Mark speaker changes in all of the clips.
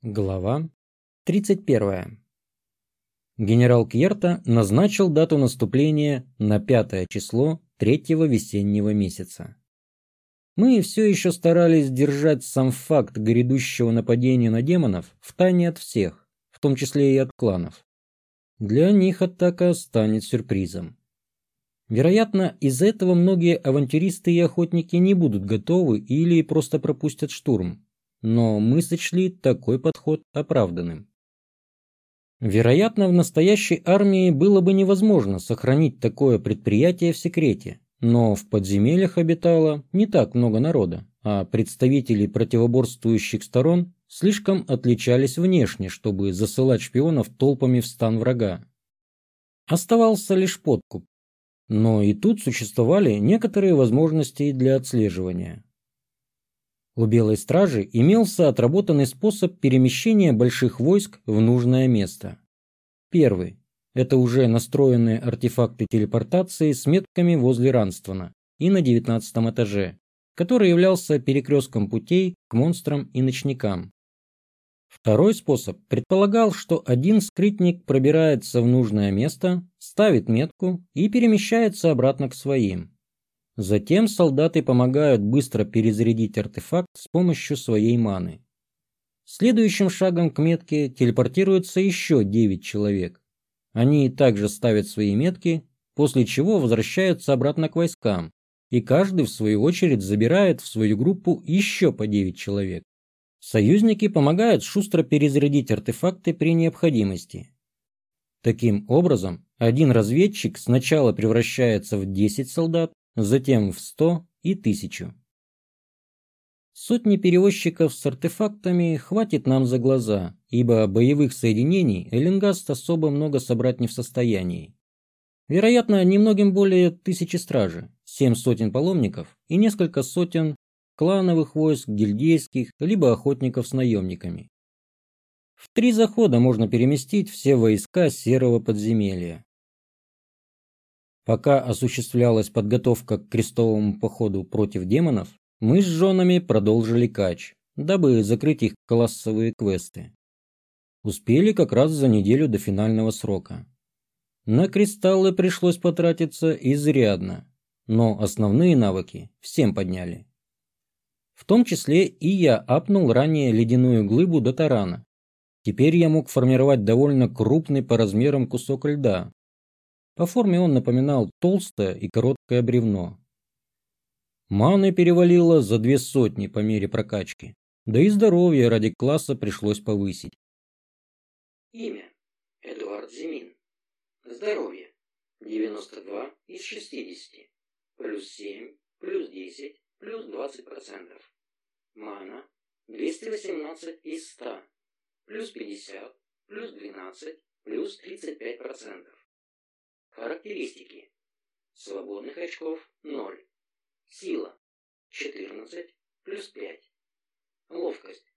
Speaker 1: Глава 31. Генерал Кьерта назначил дату наступления на пятое число третьего весеннего месяца. Мы все еще старались держать сам факт грядущего нападения на демонов в тайне от всех, в том числе и от кланов. Для них атака станет сюрпризом. Вероятно, из-за этого многие авантюристы и охотники не будут готовы или просто пропустят штурм, но мы сочли такой подход оправданным. Вероятно, в настоящей армии было бы невозможно сохранить такое предприятие в секрете, но в подземельях обитало не так много народа, а представители противоборствующих сторон слишком отличались внешне, чтобы засылать шпионов толпами в стан врага. Оставался лишь подкуп. Но и тут существовали некоторые возможности для отслеживания. У Белой Стражи имелся отработанный способ перемещения больших войск в нужное место. Первый – это уже настроенные артефакты телепортации с метками возле Ранствона и на девятнадцатом этаже, который являлся перекрестком путей к монстрам и ночникам. Второй способ предполагал, что один скрытник пробирается в нужное место, ставит метку и перемещается обратно к своим. Затем солдаты помогают быстро перезарядить артефакт с помощью своей маны. Следующим шагом к метке телепортируется еще 9 человек. Они также ставят свои метки, после чего возвращаются обратно к войскам, и каждый в свою очередь забирает в свою группу еще по 9 человек. Союзники помогают шустро перезарядить артефакты при необходимости. Таким образом, один разведчик сначала превращается в 10 солдат, затем в сто и тысячу. Сотни перевозчиков с артефактами хватит нам за глаза, ибо боевых соединений Эллингаст особо много собрать не в состоянии. Вероятно, немногим более тысячи стражи, семь сотен паломников и несколько сотен клановых войск, гильдейских, либо охотников с наемниками. В три захода можно переместить все войска серого подземелья. Пока осуществлялась подготовка к крестовому походу против демонов, мы с женами продолжили кач, дабы закрыть их классовые квесты. Успели как раз за неделю до финального срока. На кристаллы пришлось потратиться изрядно, но основные навыки всем подняли. В том числе и я апнул ранее ледяную глыбу до тарана. Теперь я мог формировать довольно крупный по размерам кусок льда, по форме он напоминал толстое и короткое бревно. Маны перевалило за две сотни по мере прокачки, да и здоровье ради класса пришлось повысить.
Speaker 2: Имя. Эдуард Зимин. Здоровье. 92 из 60. Плюс 7, плюс 10, плюс 20%. Мана. 218 из 100. Плюс 50, плюс 12, плюс 35%. Характеристики. Свободных очков 0. Сила 14 плюс 5. Ловкость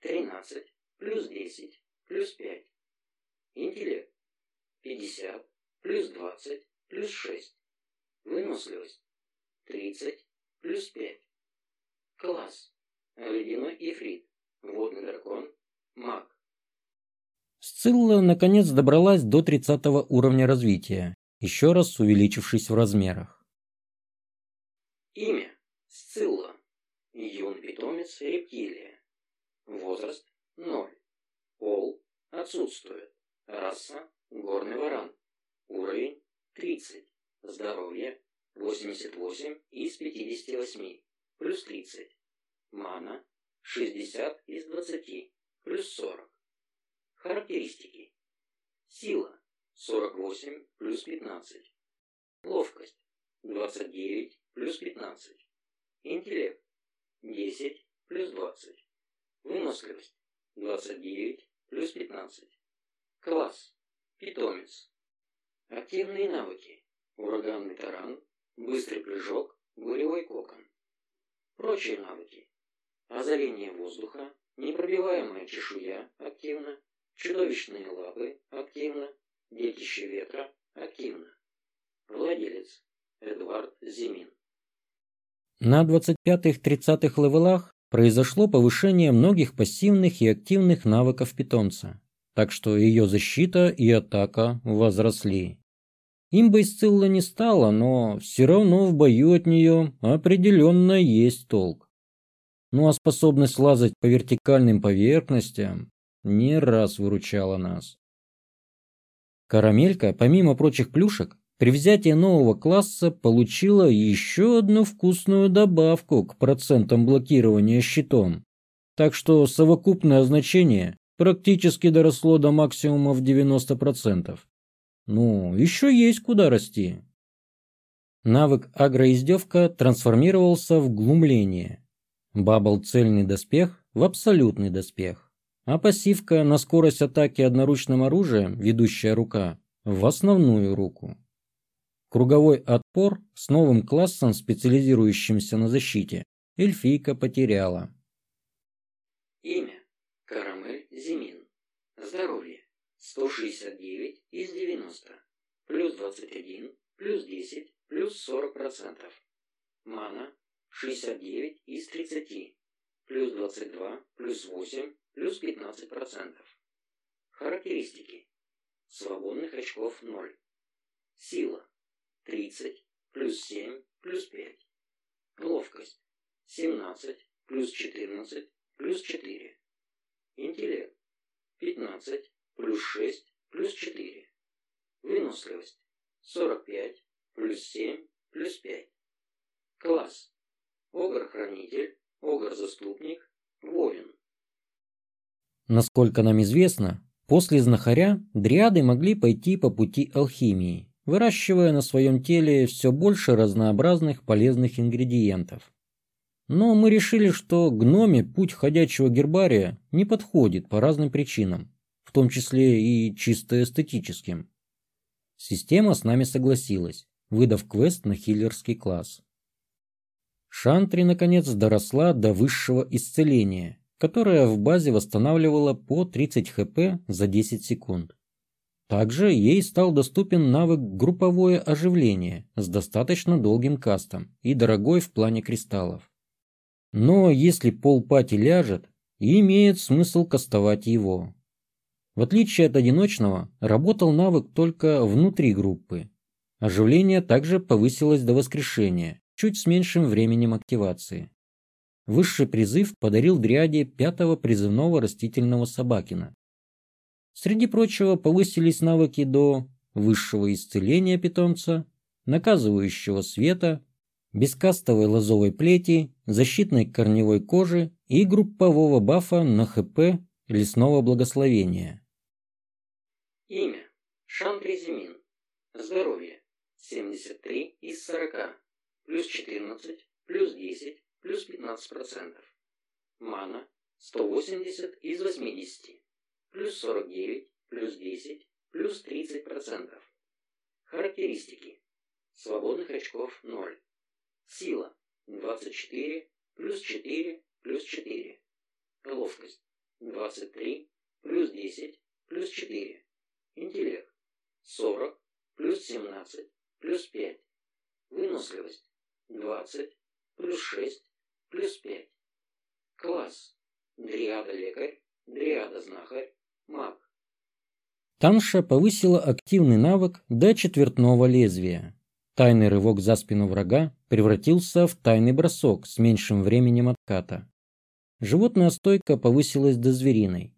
Speaker 2: 13 плюс 10 плюс 5. Интеллект 50 плюс 20 плюс 6. Выносливость 30 плюс 5. Класс. Ледяной ифрит. Водный дракон. Маг.
Speaker 1: Сцилла наконец добралась до 30 уровня развития еще раз увеличившись в размерах.
Speaker 2: Имя – Сцилла. Юн питомец рептилия. Возраст – 0. Пол – отсутствует. Раса – горный варан. Уровень – 30. Здоровье – 88 из 58. Плюс 30. Мана – 60 из 20. Плюс 40. Характеристики. Сила 48 плюс 15. Ловкость 29 плюс 15. Интеллект 10 плюс 20. Выносливость 29 плюс 15. Класс. Питомец. Активные навыки. Ураганный таран, быстрый прыжок, буревой кокон. Прочие навыки. Озарение воздуха, непробиваемая чешуя активно, чудовищные лапы активно, Детище ветра активно. Владелец Эдуард Зимин.
Speaker 1: На 25-30 левелах произошло повышение многих пассивных и активных навыков питомца, так что ее защита и атака возросли. Имбой Сцилла не стало, но все равно в бою от нее определенно есть толк. Ну а способность лазать по вертикальным поверхностям не раз выручала нас. Карамелька, помимо прочих плюшек, при взятии нового класса получила еще одну вкусную добавку к процентам блокирования щитом. Так что совокупное значение практически доросло до максимума в 90%. Ну, еще есть куда расти. Навык агроиздевка трансформировался в глумление. Бабл цельный доспех в абсолютный доспех. А пассивка на скорость атаки одноручным оружием, ведущая рука, в основную руку. Круговой отпор с новым классом, специализирующимся на защите, эльфийка потеряла.
Speaker 2: Имя. Карамель Зимин. Здоровье. 169 из 90. Плюс 21, плюс 10, плюс 40%. Мана 69 из 30. Плюс 22, плюс 8, плюс 15%. Характеристики. Свободных очков 0. Сила 30, плюс 7, плюс 5. Ловкость 17, плюс 14, плюс 4. Интеллект 15, плюс 6 плюс 4. Выносливость 45 плюс 7 плюс 5. Класс. Огр-хранитель, огр-заступник, воин.
Speaker 1: Насколько нам известно, после знахаря дриады могли пойти по пути алхимии, выращивая на своем теле все больше разнообразных полезных ингредиентов. Но мы решили, что гноме путь ходячего гербария не подходит по разным причинам в том числе и чисто эстетическим. Система с нами согласилась, выдав квест на хиллерский класс. Шантри, наконец, доросла до высшего исцеления, которое в базе восстанавливало по 30 хп за 10 секунд. Также ей стал доступен навык групповое оживление с достаточно долгим кастом и дорогой в плане кристаллов. Но если пол пати ляжет, имеет смысл кастовать его. В отличие от одиночного, работал навык только внутри группы. Оживление также повысилось до воскрешения, чуть с меньшим временем активации. Высший призыв подарил Дриаде пятого призывного растительного собакина. Среди прочего повысились навыки до высшего исцеления питомца, наказывающего света, бескастовой лозовой плети, защитной корневой кожи и группового бафа на ХП лесного благословения.
Speaker 2: Имя. Шантри Зимин. Здоровье. 73 из 40. Плюс 14, плюс 10, плюс 15%. Мана. 180 из 80. Плюс 49, плюс 10, плюс 30%. Характеристики. Свободных очков 0. Сила. 24, плюс 4, плюс 4. Ловкость. 23, плюс 10, плюс 4. Интеллект 40 плюс 17 плюс 5. Выносливость 20 плюс 6 плюс 5. Класс. Дриада-лекарь, дриада-знахарь, маг.
Speaker 1: Танша повысила активный навык до четвертного лезвия. Тайный рывок за спину врага превратился в тайный бросок с меньшим временем отката. Животная стойка повысилась до звериной.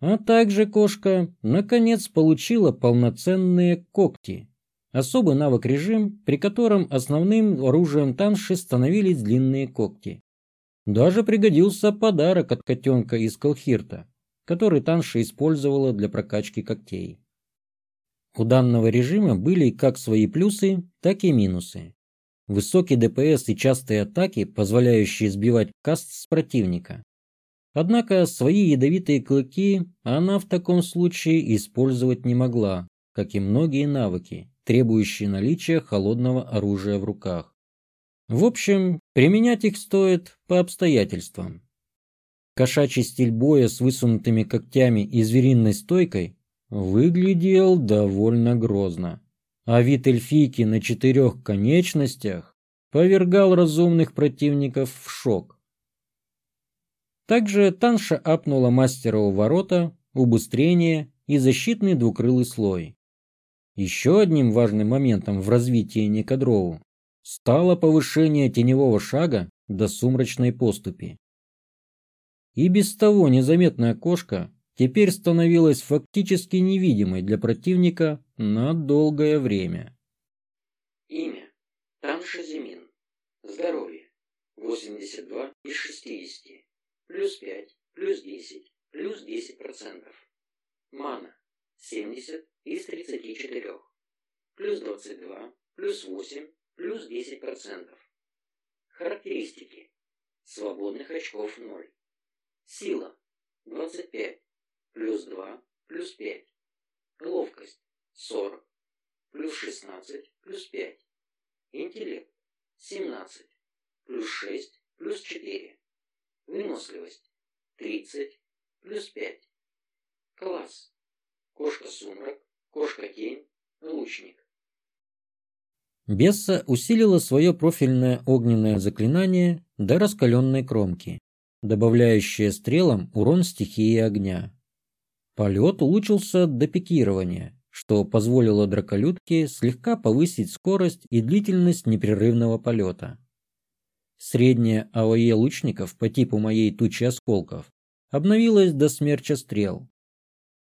Speaker 1: А также кошка, наконец, получила полноценные когти. Особый навык режим, при котором основным оружием танши становились длинные когти. Даже пригодился подарок от котенка из Колхирта, который танша использовала для прокачки когтей. У данного режима были как свои плюсы, так и минусы. Высокий ДПС и частые атаки, позволяющие сбивать каст с противника. Однако свои ядовитые клыки она в таком случае использовать не могла, как и многие навыки, требующие наличия холодного оружия в руках. В общем, применять их стоит по обстоятельствам. Кошачий стиль боя с высунутыми когтями и звериной стойкой выглядел довольно грозно, а вид эльфийки на четырех конечностях повергал разумных противников в шок. Также Танша апнула мастера у ворота, убыстрение и защитный двукрылый слой. Еще одним важным моментом в развитии Никадроу стало повышение теневого шага до сумрачной поступи. И без того незаметная кошка теперь становилась фактически невидимой для противника на долгое время.
Speaker 2: Имя. Танша Зимин. Здоровье. 82 из 60. Плюс 5, плюс 10, плюс 10%. Мана. 70 из 34. Плюс 22, плюс 8, плюс 10%. Характеристики. Свободных очков 0. Сила 25, плюс 2, плюс 5. Ловкость 40, плюс 16, плюс 5. Интеллект 17, плюс 6, плюс 4. Выносливость 30, плюс 5. Класс. Кошка-сумрак, кошка-тень, лучник.
Speaker 1: Бесса усилила свое профильное огненное заклинание до раскаленной кромки, добавляющее стрелам урон стихии огня. Полет улучшился до пикирования, что позволило драколюдке слегка повысить скорость и длительность непрерывного полета. Средняя АОЕ лучников по типу моей тучи осколков обновилась до смерча стрел.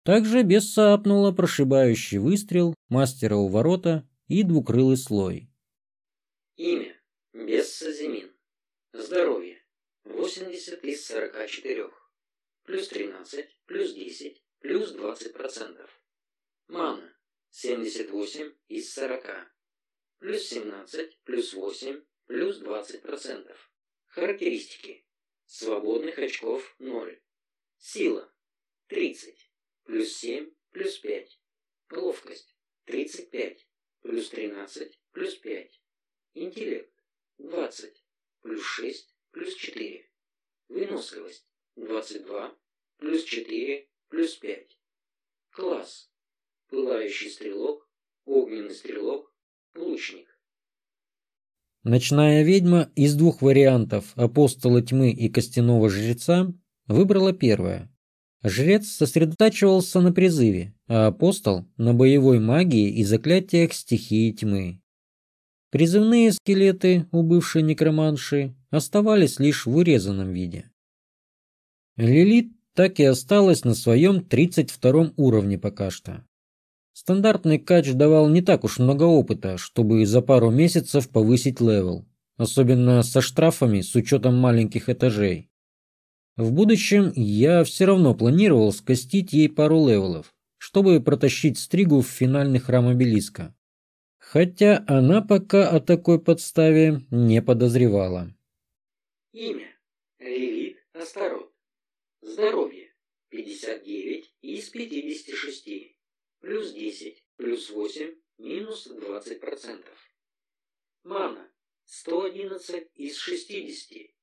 Speaker 1: Также Бесса апнула прошибающий выстрел, мастера у ворота и двукрылый слой.
Speaker 2: Имя. Бесса Зимин. Здоровье. 80 из 44. Плюс 13, плюс 10, плюс 20%. Мана. 78 из 40. Плюс 17, плюс 8, плюс 20%. Характеристики. Свободных очков 0. Сила 30, плюс 7, плюс 5. Ловкость 35, плюс 13, плюс 5. Интеллект 20, плюс 6, плюс 4. Выносливость 22, плюс 4, плюс 5. Класс. Пылающий стрелок, огненный стрелок, лучник.
Speaker 1: Ночная ведьма из двух вариантов апостола тьмы и костяного жреца выбрала первое. Жрец сосредотачивался на призыве, а апостол – на боевой магии и заклятиях стихии тьмы. Призывные скелеты у бывшей некроманши оставались лишь в урезанном виде. Лилит так и осталась на своем 32 уровне пока что. Стандартный кач давал не так уж много опыта, чтобы за пару месяцев повысить левел, особенно со штрафами с учетом маленьких этажей. В будущем я все равно планировал скостить ей пару левелов, чтобы протащить стригу в финальный храм обелиска. Хотя она пока о такой подставе не подозревала.
Speaker 2: Имя. Лилит Астарот. Здоровье. 59 из 56 плюс 10, плюс 8, минус 20%. Мана 111 из 60,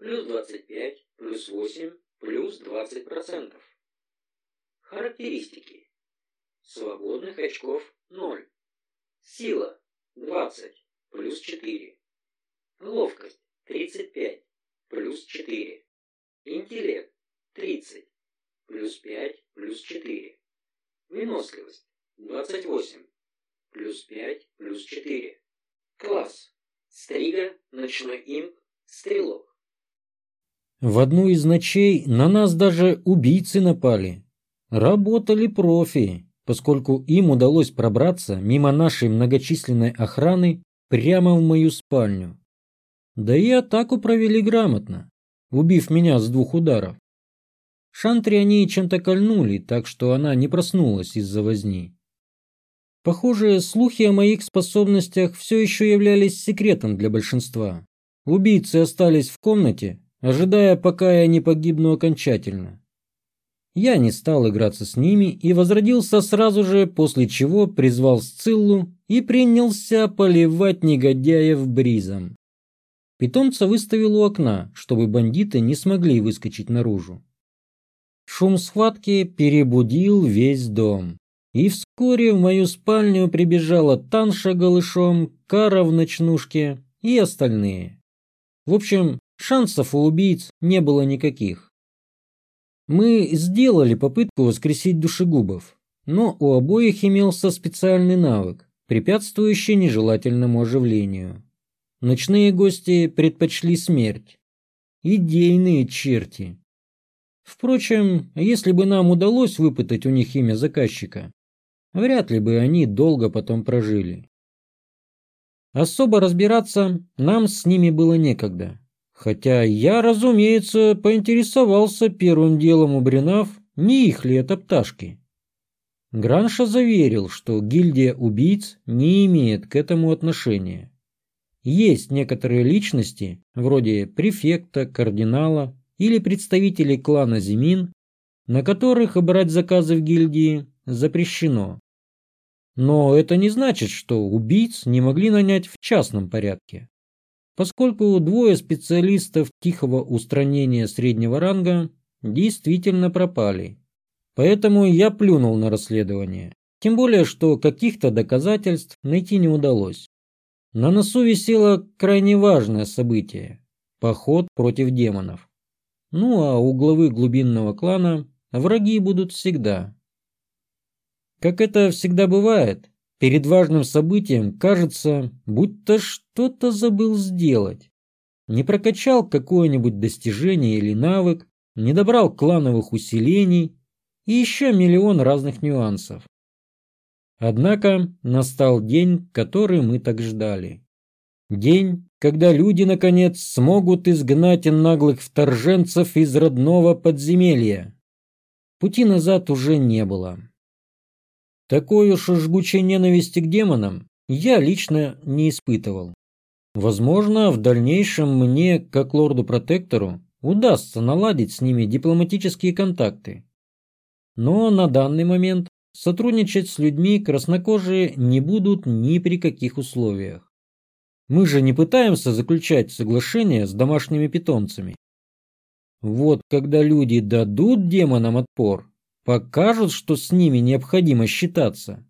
Speaker 2: плюс 25, плюс 8, плюс 20%. Характеристики. Свободных очков 0. Сила 20, плюс 4. Ловкость 35, плюс 4. Интеллект 30, плюс 5, плюс 4. Выносливость 28. Плюс 5, плюс 4. Класс. Стрига, ночной имп, стрелок.
Speaker 1: В одну из ночей на нас даже убийцы напали. Работали профи, поскольку им удалось пробраться мимо нашей многочисленной охраны прямо в мою спальню. Да и атаку провели грамотно, убив меня с двух ударов. Шантри они чем-то кольнули, так что она не проснулась из-за возни. Похоже, слухи о моих способностях все еще являлись секретом для большинства. Убийцы остались в комнате, ожидая, пока я не погибну окончательно. Я не стал играться с ними и возродился сразу же, после чего призвал Сциллу и принялся поливать негодяев бризом. Питомца выставил у окна, чтобы бандиты не смогли выскочить наружу. Шум схватки перебудил весь дом. И вскоре в мою спальню прибежала Танша голышом, Кара в ночнушке и остальные. В общем, шансов у убийц не было никаких. Мы сделали попытку воскресить душегубов, но у обоих имелся специальный навык, препятствующий нежелательному оживлению. Ночные гости предпочли смерть. Идейные черти. Впрочем, если бы нам удалось выпытать у них имя заказчика, вряд ли бы они долго потом прожили. Особо разбираться нам с ними было некогда. Хотя я, разумеется, поинтересовался первым делом у Бринав, не их ли это пташки. Гранша заверил, что гильдия убийц не имеет к этому отношения. Есть некоторые личности, вроде префекта, кардинала или представителей клана Зимин, на которых брать заказы в гильдии запрещено. Но это не значит, что убийц не могли нанять в частном порядке. Поскольку двое специалистов тихого устранения среднего ранга действительно пропали. Поэтому я плюнул на расследование. Тем более, что каких-то доказательств найти не удалось. На носу висело крайне важное событие – поход против демонов. Ну а у главы глубинного клана враги будут всегда. Как это всегда бывает, перед важным событием кажется, будто что-то забыл сделать. Не прокачал какое-нибудь достижение или навык, не добрал клановых усилений и еще миллион разных нюансов. Однако настал день, который мы так ждали. День, когда люди, наконец, смогут изгнать наглых вторженцев из родного подземелья. Пути назад уже не было. Такой уж жгучей ненависти к демонам я лично не испытывал. Возможно, в дальнейшем мне, как лорду-протектору, удастся наладить с ними дипломатические контакты. Но на данный момент сотрудничать с людьми краснокожие не будут ни при каких условиях. Мы же не пытаемся заключать соглашения с домашними питомцами. Вот когда люди дадут демонам отпор, покажут, что с ними необходимо считаться,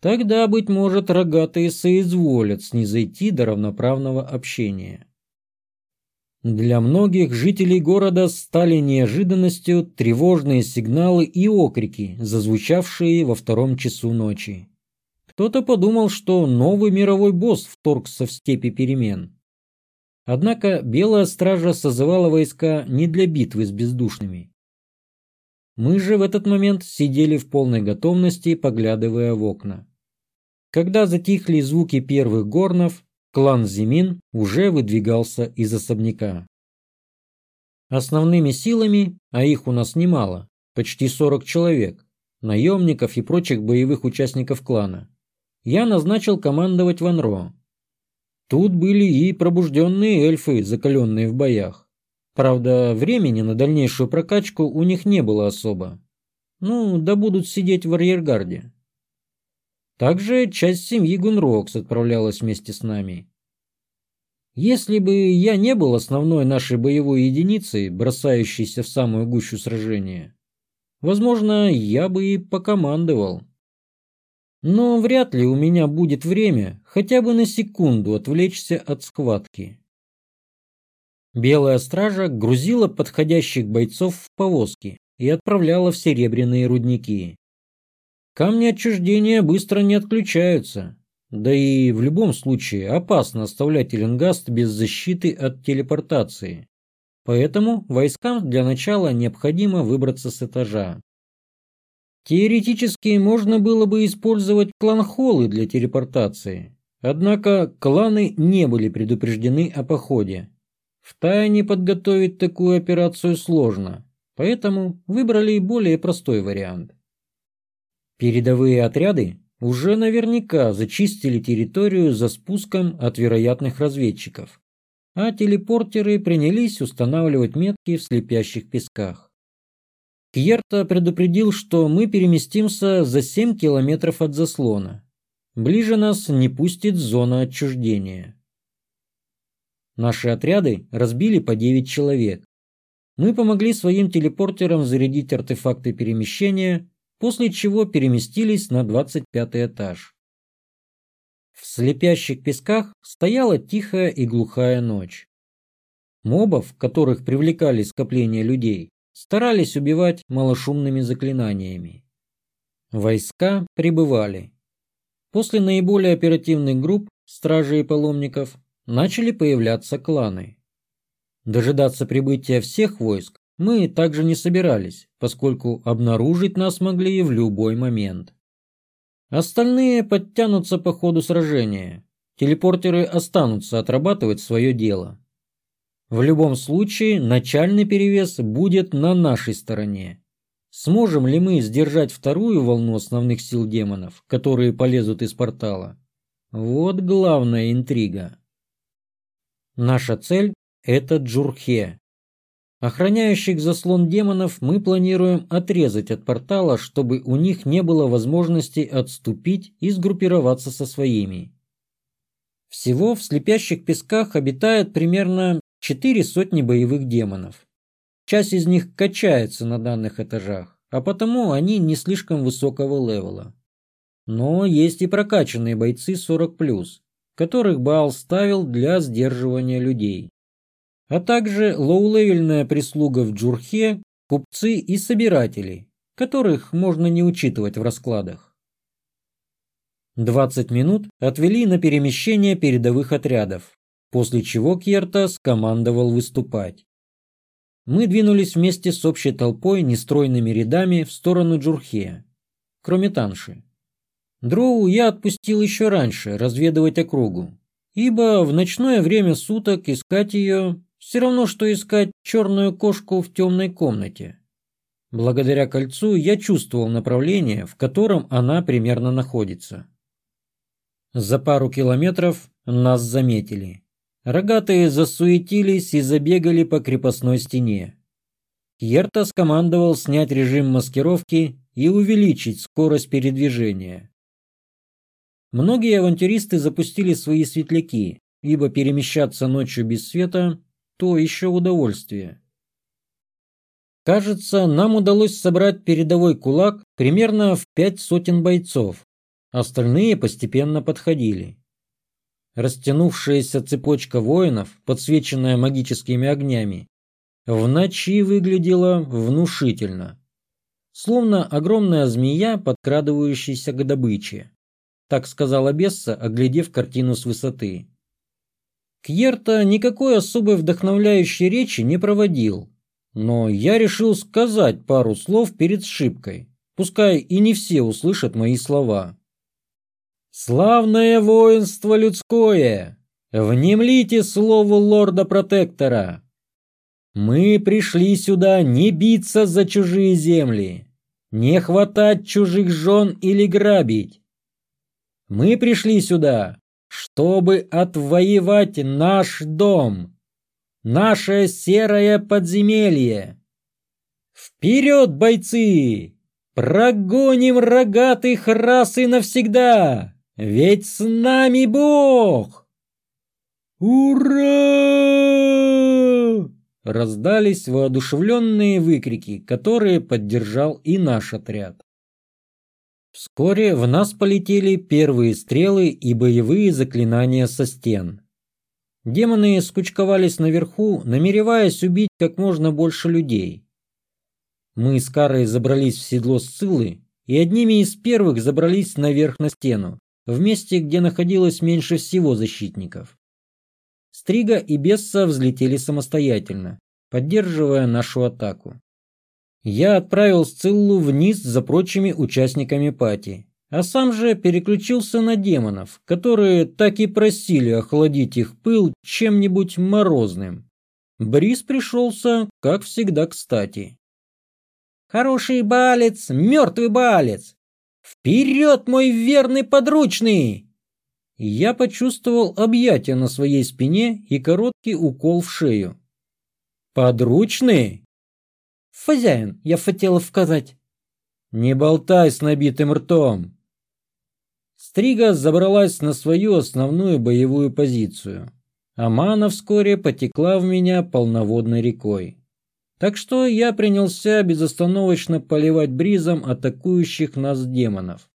Speaker 1: тогда, быть может, рогатые соизволят снизойти до равноправного общения. Для многих жителей города стали неожиданностью тревожные сигналы и окрики, зазвучавшие во втором часу ночи. Кто-то подумал, что новый мировой босс вторгся в степи перемен. Однако Белая Стража созывала войска не для битвы с бездушными. Мы же в этот момент сидели в полной готовности, поглядывая в окна. Когда затихли звуки первых горнов, клан Зимин уже выдвигался из особняка. Основными силами, а их у нас немало, почти 40 человек, наемников и прочих боевых участников клана, я назначил командовать Ван Ро. Тут были и пробужденные эльфы, закаленные в боях. Правда, времени на дальнейшую прокачку у них не было особо. Ну, да будут сидеть в арьергарде. Также часть семьи Гунрокс отправлялась вместе с нами. Если бы я не был основной нашей боевой единицей, бросающейся в самую гущу сражения, возможно, я бы и покомандовал. Но вряд ли у меня будет время хотя бы на секунду отвлечься от схватки. Белая стража грузила подходящих бойцов в повозки и отправляла в серебряные рудники. Камни отчуждения быстро не отключаются, да и в любом случае опасно оставлять Эленгаст без защиты от телепортации. Поэтому войскам для начала необходимо выбраться с этажа. Теоретически можно было бы использовать клан-холлы для телепортации, однако кланы не были предупреждены о походе. Втайне подготовить такую операцию сложно, поэтому выбрали более простой вариант. Передовые отряды уже наверняка зачистили территорию за спуском от вероятных разведчиков, а телепортеры принялись устанавливать метки в слепящих песках. Кьерта предупредил, что мы переместимся за 7 километров от заслона. Ближе нас не пустит зона отчуждения. Наши отряды разбили по 9 человек. Мы помогли своим телепортерам зарядить артефакты перемещения, после чего переместились на 25 этаж. В слепящих песках стояла тихая и глухая ночь. Мобов, которых привлекали скопления людей, старались убивать малошумными заклинаниями. Войска прибывали. После наиболее оперативных групп, стражей и паломников, начали появляться кланы. Дожидаться прибытия всех войск мы также не собирались, поскольку обнаружить нас могли в любой момент. Остальные подтянутся по ходу сражения. Телепортеры останутся отрабатывать свое дело. В любом случае, начальный перевес будет на нашей стороне. Сможем ли мы сдержать вторую волну основных сил демонов, которые полезут из портала? Вот главная интрига. Наша цель – это Джурхе. Охраняющих заслон демонов мы планируем отрезать от портала, чтобы у них не было возможности отступить и сгруппироваться со своими. Всего в слепящих песках обитает примерно четыре сотни боевых демонов. Часть из них качается на данных этажах, а потому они не слишком высокого левела. Но есть и прокачанные бойцы 40+, которых Баал ставил для сдерживания людей. А также лоулевельная прислуга в Джурхе, купцы и собиратели, которых можно не учитывать в раскладах. 20 минут отвели на перемещение передовых отрядов, после чего Кьерта скомандовал выступать. Мы двинулись вместе с общей толпой нестройными рядами в сторону Джурхе, кроме Танши. Дроу я отпустил еще раньше разведывать округу, ибо в ночное время суток искать ее все равно, что искать черную кошку в темной комнате. Благодаря кольцу я чувствовал направление, в котором она примерно находится. За пару километров нас заметили. Рогатые засуетились и забегали по крепостной стене. Кьерта скомандовал снять режим маскировки и увеличить скорость передвижения. Многие авантюристы запустили свои светляки, ибо перемещаться ночью без света – то еще удовольствие. Кажется, нам удалось собрать передовой кулак примерно в пять сотен бойцов. Остальные постепенно подходили. Растянувшаяся цепочка воинов, подсвеченная магическими огнями, в ночи выглядела внушительно. Словно огромная змея, подкрадывающаяся к добыче так сказала Бесса, оглядев картину с высоты. Кьерта никакой особой вдохновляющей речи не проводил, но я решил сказать пару слов перед шибкой, пускай и не все услышат мои слова. «Славное воинство людское! Внемлите слову лорда-протектора! Мы пришли сюда не биться за чужие земли, не хватать чужих жен или грабить, мы пришли сюда, чтобы отвоевать наш дом, наше серое подземелье. Вперед, бойцы! Прогоним рогатых расы навсегда, ведь с нами Бог! Ура! Раздались воодушевленные выкрики, которые поддержал и наш отряд. Вскоре в нас полетели первые стрелы и боевые заклинания со стен. Демоны скучковались наверху, намереваясь убить как можно больше людей. Мы с Карой забрались в седло Сциллы и одними из первых забрались наверх на стену, в месте, где находилось меньше всего защитников. Стрига и Бесса взлетели самостоятельно, поддерживая нашу атаку. Я отправил Сциллу вниз за прочими участниками пати, а сам же переключился на демонов, которые так и просили охладить их пыл чем-нибудь морозным. Бриз пришелся, как всегда, кстати. «Хороший балец, мертвый балец! Вперед, мой верный подручный!» Я почувствовал объятие на своей спине и короткий укол в шею. «Подручный?» «Хозяин, я хотела сказать». «Не болтай с набитым ртом!» Стрига забралась на свою основную боевую позицию. а мана вскоре потекла в меня полноводной рекой. Так что я принялся безостановочно поливать бризом атакующих нас демонов.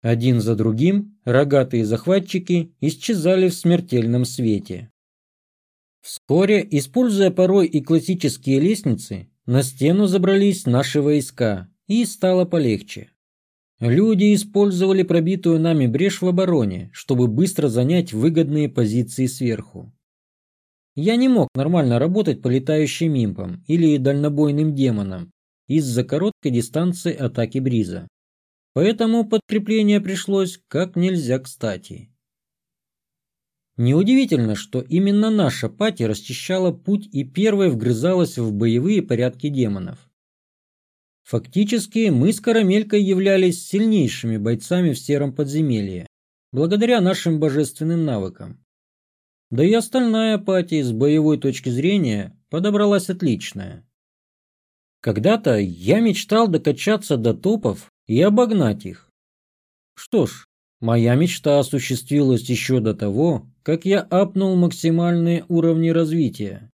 Speaker 1: Один за другим рогатые захватчики исчезали в смертельном свете. Вскоре, используя порой и классические лестницы, на стену забрались наши войска, и стало полегче. Люди использовали пробитую нами брешь в обороне, чтобы быстро занять выгодные позиции сверху. Я не мог нормально работать по летающим импам или дальнобойным демонам из-за короткой дистанции атаки Бриза. Поэтому подкрепление пришлось как нельзя кстати. Неудивительно, что именно наша пати расчищала путь и первой вгрызалась в боевые порядки демонов. Фактически мы с Карамелькой являлись сильнейшими бойцами в сером подземелье, благодаря нашим божественным навыкам. Да и остальная пати с боевой точки зрения подобралась отличная. Когда-то я мечтал докачаться до топов и обогнать их. Что ж, моя мечта осуществилась еще до того, как я апнул максимальные уровни развития.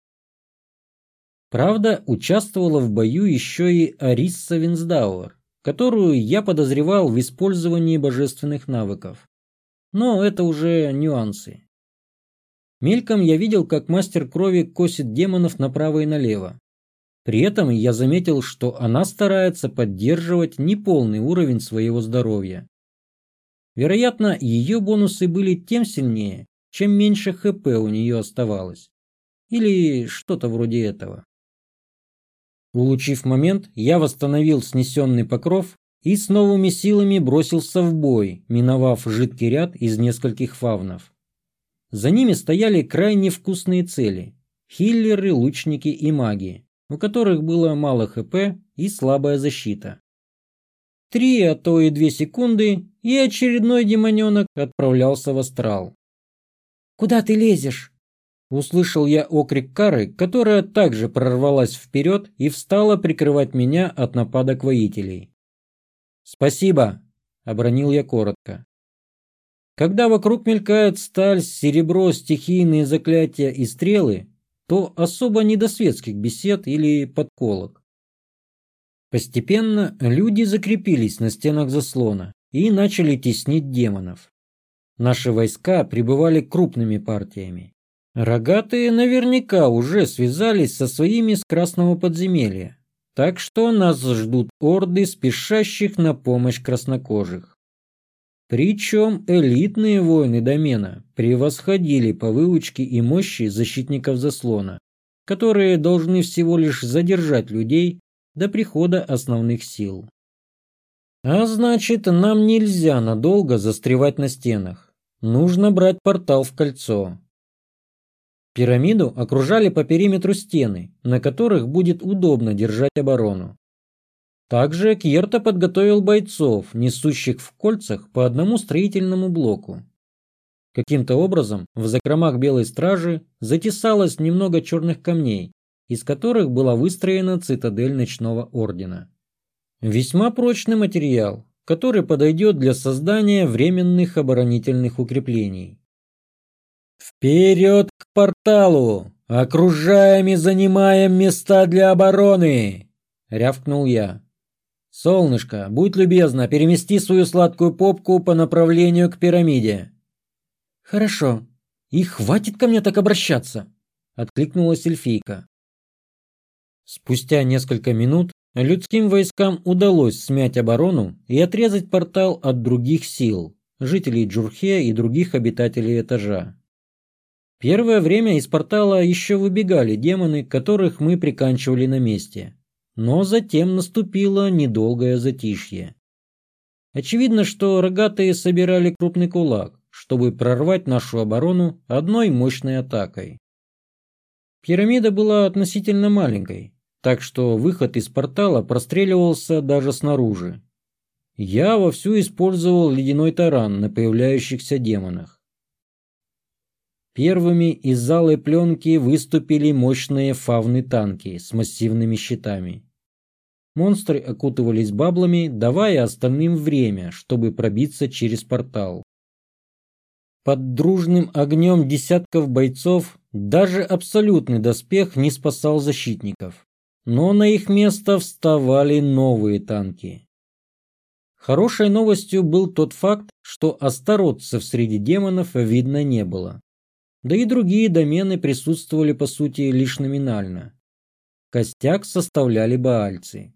Speaker 1: Правда, участвовала в бою еще и Арисса Винсдауэр, которую я подозревал в использовании божественных навыков. Но это уже нюансы. Мельком я видел, как мастер крови косит демонов направо и налево. При этом я заметил, что она старается поддерживать неполный уровень своего здоровья. Вероятно, ее бонусы были тем сильнее, чем меньше ХП у нее оставалось. Или что-то вроде этого. Улучив момент, я восстановил снесенный покров и с новыми силами бросился в бой, миновав жидкий ряд из нескольких фавнов. За ними стояли крайне вкусные цели – хиллеры, лучники и маги, у которых было мало ХП и слабая защита. Три, а то и две секунды, и очередной демоненок отправлялся в астрал.
Speaker 3: Куда ты лезешь?»
Speaker 1: Услышал я окрик Кары, которая также прорвалась вперед и встала прикрывать меня от нападок воителей. «Спасибо», — обронил я коротко. Когда вокруг мелькает сталь, серебро, стихийные заклятия и стрелы, то особо не до светских бесед или подколок. Постепенно люди закрепились на стенах заслона и начали теснить демонов. Наши войска прибывали крупными партиями. Рогатые наверняка уже связались со своими с Красного подземелья, так что нас ждут орды спешащих на помощь краснокожих. Причем элитные воины домена превосходили по выучке и мощи защитников заслона, которые должны всего лишь задержать людей до прихода основных сил. А значит, нам нельзя надолго застревать на стенах. Нужно брать портал в кольцо. Пирамиду окружали по периметру стены, на которых будет удобно держать оборону. Также Кьерта подготовил бойцов, несущих в кольцах по одному строительному блоку. Каким-то образом в закромах Белой Стражи затесалось немного черных камней, из которых была выстроена цитадель Ночного Ордена. Весьма прочный материал, который подойдет для создания временных оборонительных укреплений. «Вперед к порталу! Окружаем и занимаем места для обороны!» — рявкнул я. «Солнышко, будь любезна, перемести свою сладкую попку по направлению к пирамиде».
Speaker 3: «Хорошо. И хватит ко мне так обращаться!» — откликнулась эльфийка.
Speaker 1: Спустя несколько минут Людским войскам удалось смять оборону и отрезать портал от других сил, жителей Джурхе и других обитателей этажа. Первое время из портала еще выбегали демоны, которых мы приканчивали на месте. Но затем наступило недолгое затишье. Очевидно, что рогатые собирали крупный кулак, чтобы прорвать нашу оборону одной мощной атакой. Пирамида была относительно маленькой, так что выход из портала простреливался даже снаружи. Я вовсю использовал ледяной таран на появляющихся демонах. Первыми из залой пленки выступили мощные фавны-танки с массивными щитами. Монстры окутывались баблами, давая остальным время, чтобы пробиться через портал. Под дружным огнем десятков бойцов даже абсолютный доспех не спасал защитников но на их место вставали новые танки. Хорошей новостью был тот факт, что астаротцев среди демонов видно не было. Да и другие домены присутствовали по сути лишь номинально. Костяк составляли баальцы.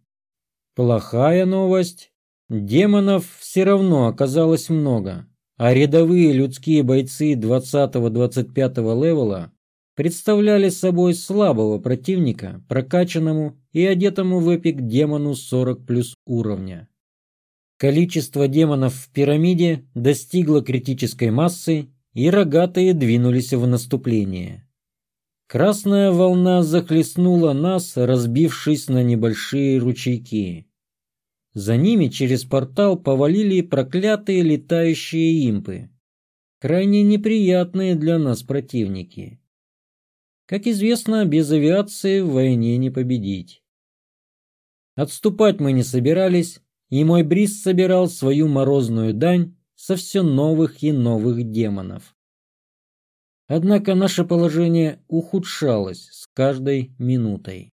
Speaker 1: Плохая новость. Демонов все равно оказалось много, а рядовые людские бойцы 20-25 левела представляли собой слабого противника, прокачанному и одетому в эпик демону 40 плюс уровня. Количество демонов в пирамиде достигло критической массы, и рогатые двинулись в наступление. Красная волна захлестнула нас, разбившись на небольшие ручейки. За ними через портал повалили проклятые летающие импы. Крайне неприятные для нас противники. Как известно, без авиации в войне не победить. Отступать мы не собирались, и мой бриз собирал свою морозную дань со все новых и новых демонов. Однако наше положение ухудшалось с каждой минутой.